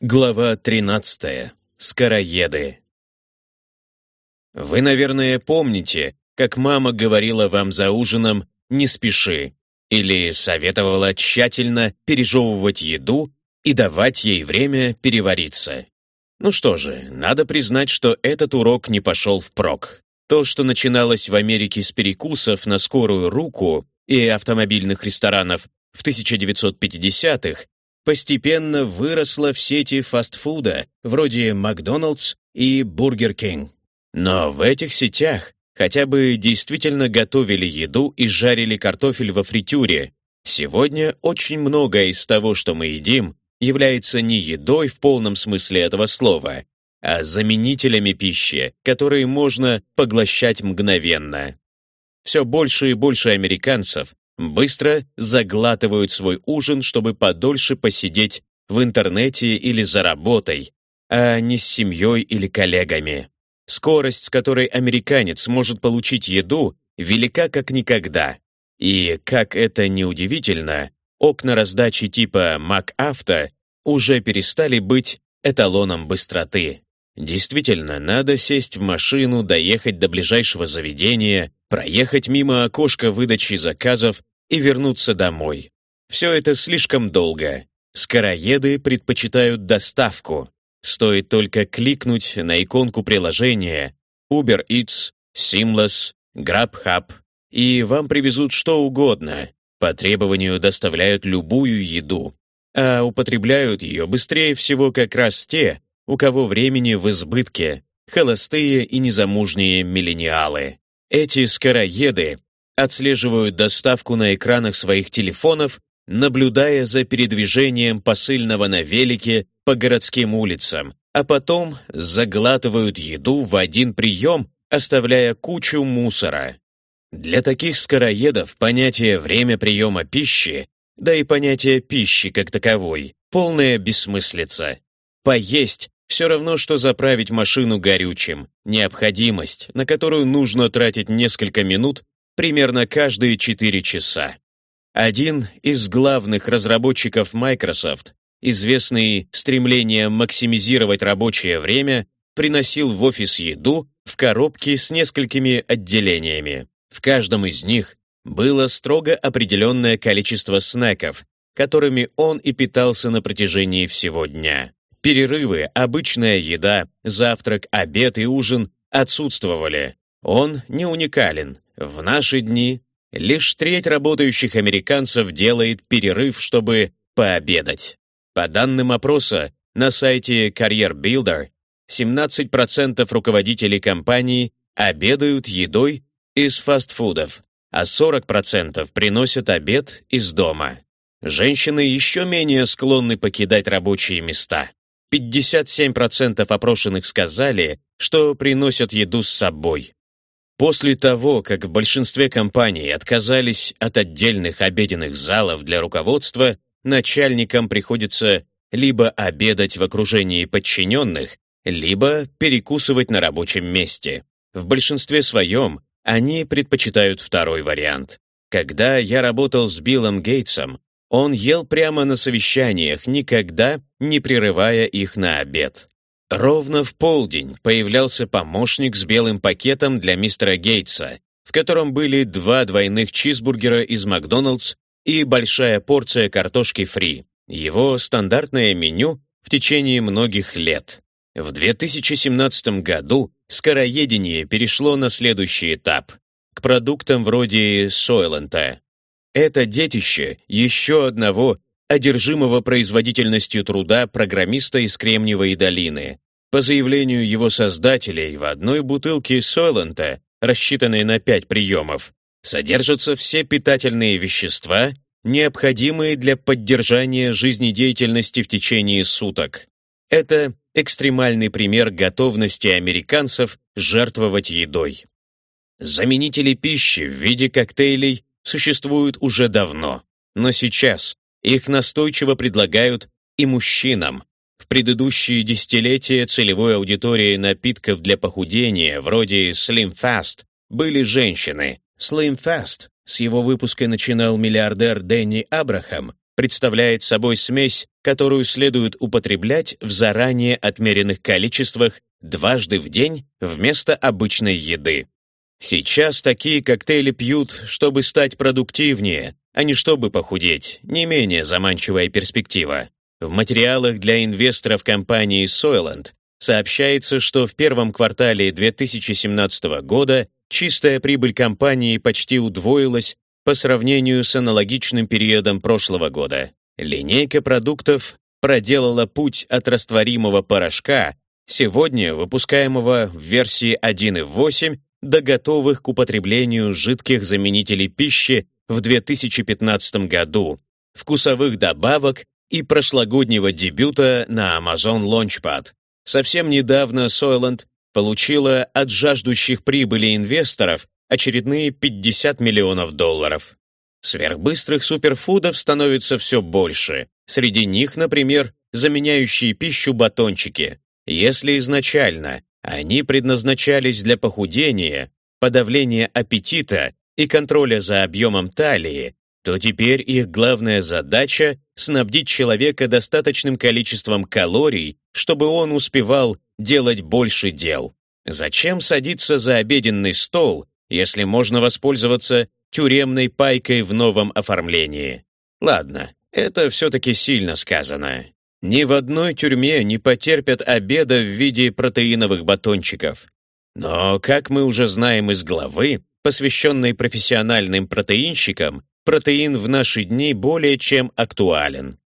Глава 13. Скороеды. Вы, наверное, помните, как мама говорила вам за ужином «не спеши» или советовала тщательно пережевывать еду и давать ей время перевариться. Ну что же, надо признать, что этот урок не пошел впрок. То, что начиналось в Америке с перекусов на скорую руку и автомобильных ресторанов в 1950-х, постепенно выросла в сети фастфуда, вроде Макдоналдс и Бургер Кинг. Но в этих сетях хотя бы действительно готовили еду и жарили картофель во фритюре. Сегодня очень многое из того, что мы едим, является не едой в полном смысле этого слова, а заменителями пищи, которые можно поглощать мгновенно. Все больше и больше американцев быстро заглатывают свой ужин, чтобы подольше посидеть в интернете или за работой, а не с семьей или коллегами. Скорость, с которой американец может получить еду, велика как никогда. И, как это ни удивительно, окна раздачи типа МакАвто уже перестали быть эталоном быстроты. Действительно, надо сесть в машину, доехать до ближайшего заведения, проехать мимо окошка выдачи заказов и вернуться домой. Все это слишком долго. Скороеды предпочитают доставку. Стоит только кликнуть на иконку приложения Uber Eats, Seamless, GrabHub, и вам привезут что угодно. По требованию доставляют любую еду, а употребляют ее быстрее всего как раз те, у кого времени в избытке, холостые и незамужние миллениалы. Эти скороеды отслеживают доставку на экранах своих телефонов, наблюдая за передвижением посыльного на велике по городским улицам, а потом заглатывают еду в один прием, оставляя кучу мусора. Для таких скороедов понятие «время приема пищи», да и понятие пищи как таковой, полная бессмыслица. Поесть все равно, что заправить машину горючим, необходимость, на которую нужно тратить несколько минут примерно каждые 4 часа. Один из главных разработчиков Microsoft, известный стремлением максимизировать рабочее время, приносил в офис еду в коробке с несколькими отделениями. В каждом из них было строго определенное количество снеков, которыми он и питался на протяжении всего дня. Перерывы, обычная еда, завтрак, обед и ужин отсутствовали. Он не уникален. В наши дни лишь треть работающих американцев делает перерыв, чтобы пообедать. По данным опроса на сайте Career Builder, 17% руководителей компаний обедают едой из фастфудов, а 40% приносят обед из дома. Женщины еще менее склонны покидать рабочие места. 57% опрошенных сказали, что приносят еду с собой. После того, как в большинстве компаний отказались от отдельных обеденных залов для руководства, начальникам приходится либо обедать в окружении подчиненных, либо перекусывать на рабочем месте. В большинстве своем они предпочитают второй вариант. Когда я работал с Биллом Гейтсом, он ел прямо на совещаниях, никогда не прерывая их на обед. Ровно в полдень появлялся помощник с белым пакетом для мистера Гейтса, в котором были два двойных чизбургера из Макдоналдс и большая порция картошки фри. Его стандартное меню в течение многих лет. В 2017 году скороедение перешло на следующий этап – к продуктам вроде Сойлента. Это детище еще одного одержимого производительностью труда программиста из Кремниевой долины. По заявлению его создателей, в одной бутылке Сойлента, рассчитанной на пять приемов, содержатся все питательные вещества, необходимые для поддержания жизнедеятельности в течение суток. Это экстремальный пример готовности американцев жертвовать едой. Заменители пищи в виде коктейлей существуют уже давно, но сейчас их настойчиво предлагают и мужчинам. В предыдущие десятилетия целевой аудиторией напитков для похудения, вроде Slim Fast, были женщины. Slim Fast с его выпуска начинал миллиардер Дэнни Абрахам, представляет собой смесь, которую следует употреблять в заранее отмеренных количествах дважды в день вместо обычной еды. Сейчас такие коктейли пьют, чтобы стать продуктивнее, а не чтобы похудеть, не менее заманчивая перспектива. В материалах для инвесторов компании Soylent сообщается, что в первом квартале 2017 года чистая прибыль компании почти удвоилась по сравнению с аналогичным периодом прошлого года. Линейка продуктов проделала путь от растворимого порошка, сегодня выпускаемого в версии 1.8, до готовых к употреблению жидких заменителей пищи в 2015 году, вкусовых добавок и прошлогоднего дебюта на Amazon Launchpad. Совсем недавно Soylent получила от жаждущих прибыли инвесторов очередные 50 миллионов долларов. Сверхбыстрых суперфудов становится все больше. Среди них, например, заменяющие пищу батончики. Если изначально они предназначались для похудения, подавления аппетита и контроля за объемом талии, то теперь их главная задача — снабдить человека достаточным количеством калорий, чтобы он успевал делать больше дел. Зачем садиться за обеденный стол, если можно воспользоваться тюремной пайкой в новом оформлении? Ладно, это все-таки сильно сказано. Ни в одной тюрьме не потерпят обеда в виде протеиновых батончиков. Но, как мы уже знаем из главы, посвященной профессиональным протеинщикам, протеин в наши дни более чем актуален.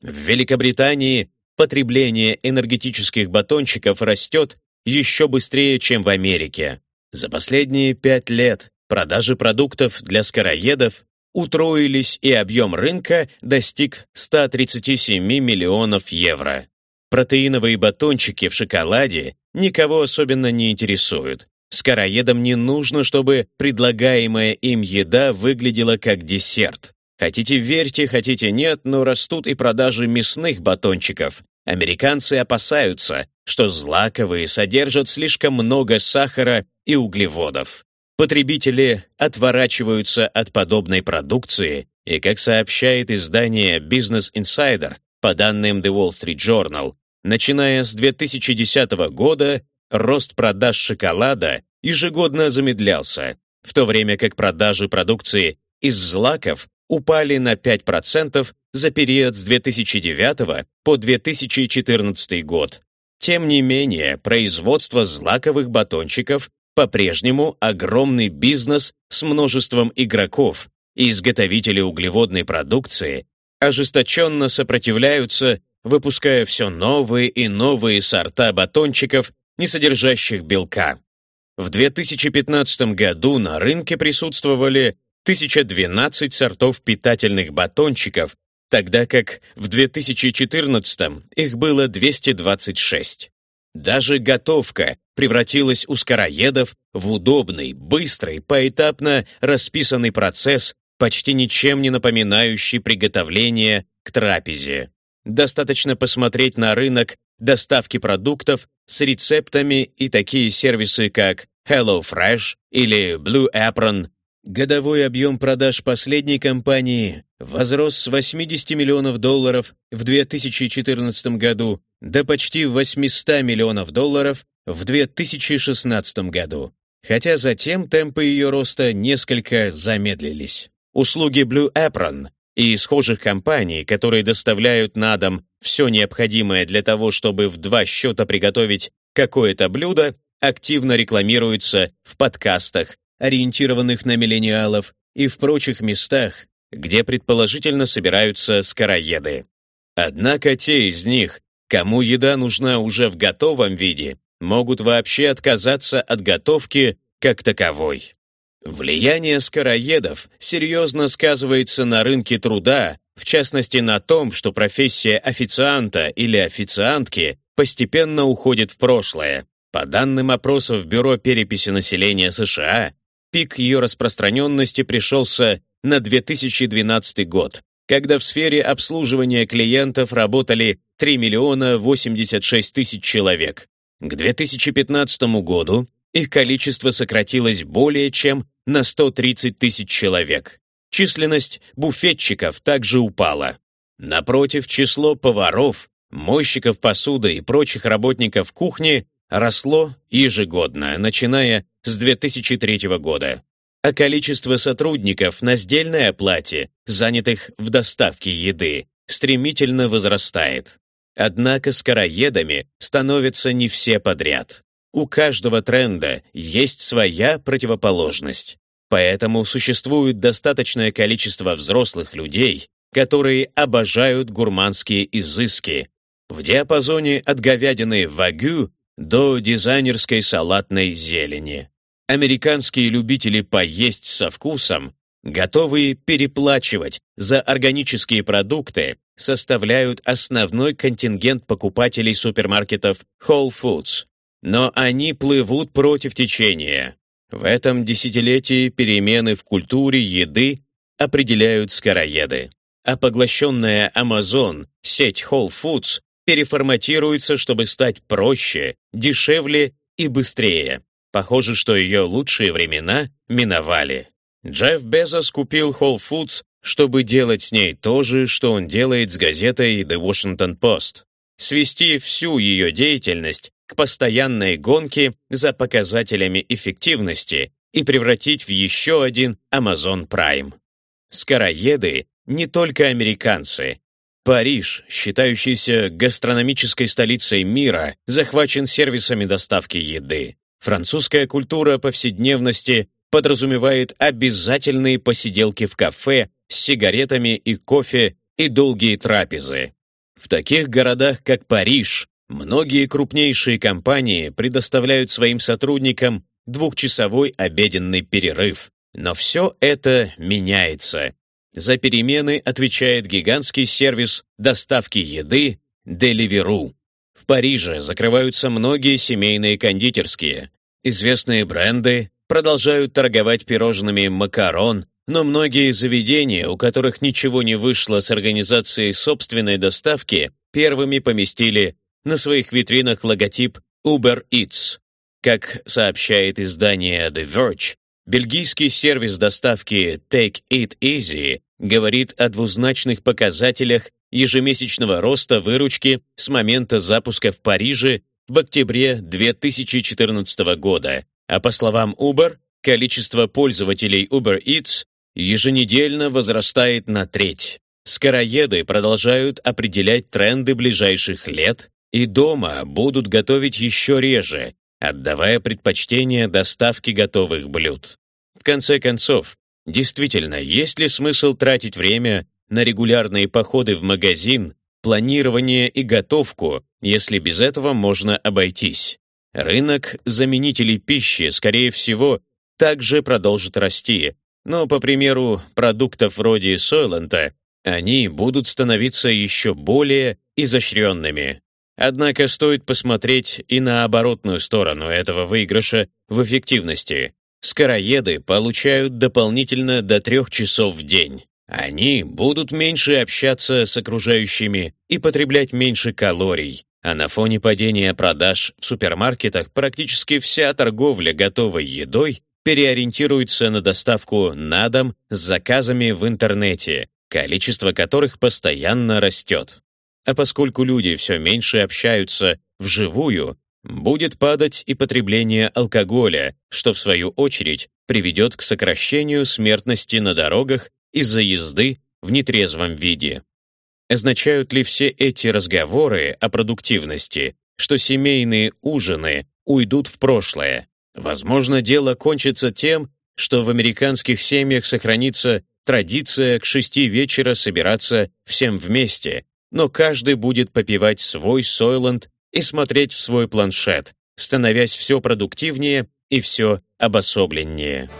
В Великобритании потребление энергетических батончиков растет еще быстрее, чем в Америке. За последние пять лет продажи продуктов для скороедов утроились и объем рынка достиг 137 миллионов евро. Протеиновые батончики в шоколаде никого особенно не интересуют. Скороедам не нужно, чтобы предлагаемая им еда выглядела как десерт. Хотите верьте, хотите нет, но растут и продажи мясных батончиков. Американцы опасаются, что злаковые содержат слишком много сахара и углеводов. Потребители отворачиваются от подобной продукции, и, как сообщает издание Business Insider, по данным The Wall Street Journal, начиная с 2010 года рост продаж шоколада ежегодно замедлялся, в то время как продажи продукции из злаков упали на 5% за период с 2009 по 2014 год. Тем не менее, производство злаковых батончиков по-прежнему огромный бизнес с множеством игроков, и изготовители углеводной продукции ожесточенно сопротивляются, выпуская все новые и новые сорта батончиков, не содержащих белка. В 2015 году на рынке присутствовали 1012 сортов питательных батончиков, тогда как в 2014 их было 226. Даже готовка превратилась у скороедов в удобный, быстрый, поэтапно расписанный процесс, почти ничем не напоминающий приготовление к трапезе. Достаточно посмотреть на рынок доставки продуктов с рецептами и такие сервисы, как HelloFresh или Blue Apron. Годовой объем продаж последней компании возрос с 80 миллионов долларов в 2014 году до почти 800 миллионов долларов в 2016 году, хотя затем темпы ее роста несколько замедлились. Услуги Blue Apron и схожих компаний, которые доставляют на дом все необходимое для того, чтобы в два счета приготовить какое-то блюдо, активно рекламируются в подкастах, ориентированных на миллениалов, и в прочих местах, где предположительно собираются скороеды. Однако те из них, Кому еда нужна уже в готовом виде, могут вообще отказаться от готовки как таковой. Влияние скороедов серьезно сказывается на рынке труда, в частности на том, что профессия официанта или официантки постепенно уходит в прошлое. По данным опросов Бюро переписи населения США, пик ее распространенности пришелся на 2012 год, когда в сфере обслуживания клиентов работали 3 миллиона 86 тысяч человек. К 2015 году их количество сократилось более чем на 130 тысяч человек. Численность буфетчиков также упала. Напротив, число поваров, мойщиков посуды и прочих работников кухни росло ежегодно, начиная с 2003 года. А количество сотрудников на сдельной оплате, занятых в доставке еды, стремительно возрастает. Однако скороедами становятся не все подряд. У каждого тренда есть своя противоположность. Поэтому существует достаточное количество взрослых людей, которые обожают гурманские изыски, в диапазоне от говядины вагю до дизайнерской салатной зелени. Американские любители поесть со вкусом, готовые переплачивать за органические продукты, составляют основной контингент покупателей супермаркетов Whole Foods. Но они плывут против течения. В этом десятилетии перемены в культуре еды определяют скороеды. А поглощенная Amazon, сеть Whole Foods, переформатируется, чтобы стать проще, дешевле и быстрее. Похоже, что ее лучшие времена миновали. Джефф Безос купил Whole Foods, чтобы делать с ней то же, что он делает с газетой The Washington Post. Свести всю ее деятельность к постоянной гонке за показателями эффективности и превратить в еще один Amazon Prime. Скороеды не только американцы. Париж, считающийся гастрономической столицей мира, захвачен сервисами доставки еды. Французская культура повседневности подразумевает обязательные посиделки в кафе с сигаретами и кофе и долгие трапезы. В таких городах, как Париж, Многие крупнейшие компании предоставляют своим сотрудникам двухчасовой обеденный перерыв. Но все это меняется. За перемены отвечает гигантский сервис доставки еды Deliveroo. В Париже закрываются многие семейные кондитерские. Известные бренды продолжают торговать пирожными «Макарон», но многие заведения, у которых ничего не вышло с организацией собственной доставки, первыми поместили на своих витринах логотип Uber Eats. Как сообщает издание The Verge, бельгийский сервис доставки Take It Easy говорит о двузначных показателях ежемесячного роста выручки с момента запуска в Париже в октябре 2014 года, а по словам Uber, количество пользователей Uber Eats еженедельно возрастает на треть. Скороеды продолжают определять тренды ближайших лет и дома будут готовить еще реже, отдавая предпочтение доставке готовых блюд. В конце концов, действительно, есть ли смысл тратить время на регулярные походы в магазин, планирование и готовку, если без этого можно обойтись? Рынок заменителей пищи, скорее всего, также продолжит расти, но, по примеру продуктов вроде Сойлента, они будут становиться еще более изощренными. Однако стоит посмотреть и на оборотную сторону этого выигрыша в эффективности. Скороеды получают дополнительно до трех часов в день. Они будут меньше общаться с окружающими и потреблять меньше калорий. А на фоне падения продаж в супермаркетах практически вся торговля готовой едой переориентируется на доставку на дом с заказами в интернете, количество которых постоянно растет. А поскольку люди все меньше общаются вживую, будет падать и потребление алкоголя, что в свою очередь приведет к сокращению смертности на дорогах из-за езды в нетрезвом виде. Означают ли все эти разговоры о продуктивности, что семейные ужины уйдут в прошлое? Возможно, дело кончится тем, что в американских семьях сохранится традиция к шести вечера собираться всем вместе, но каждый будет попивать свой Сойланд и смотреть в свой планшет, становясь все продуктивнее и все обособленнее.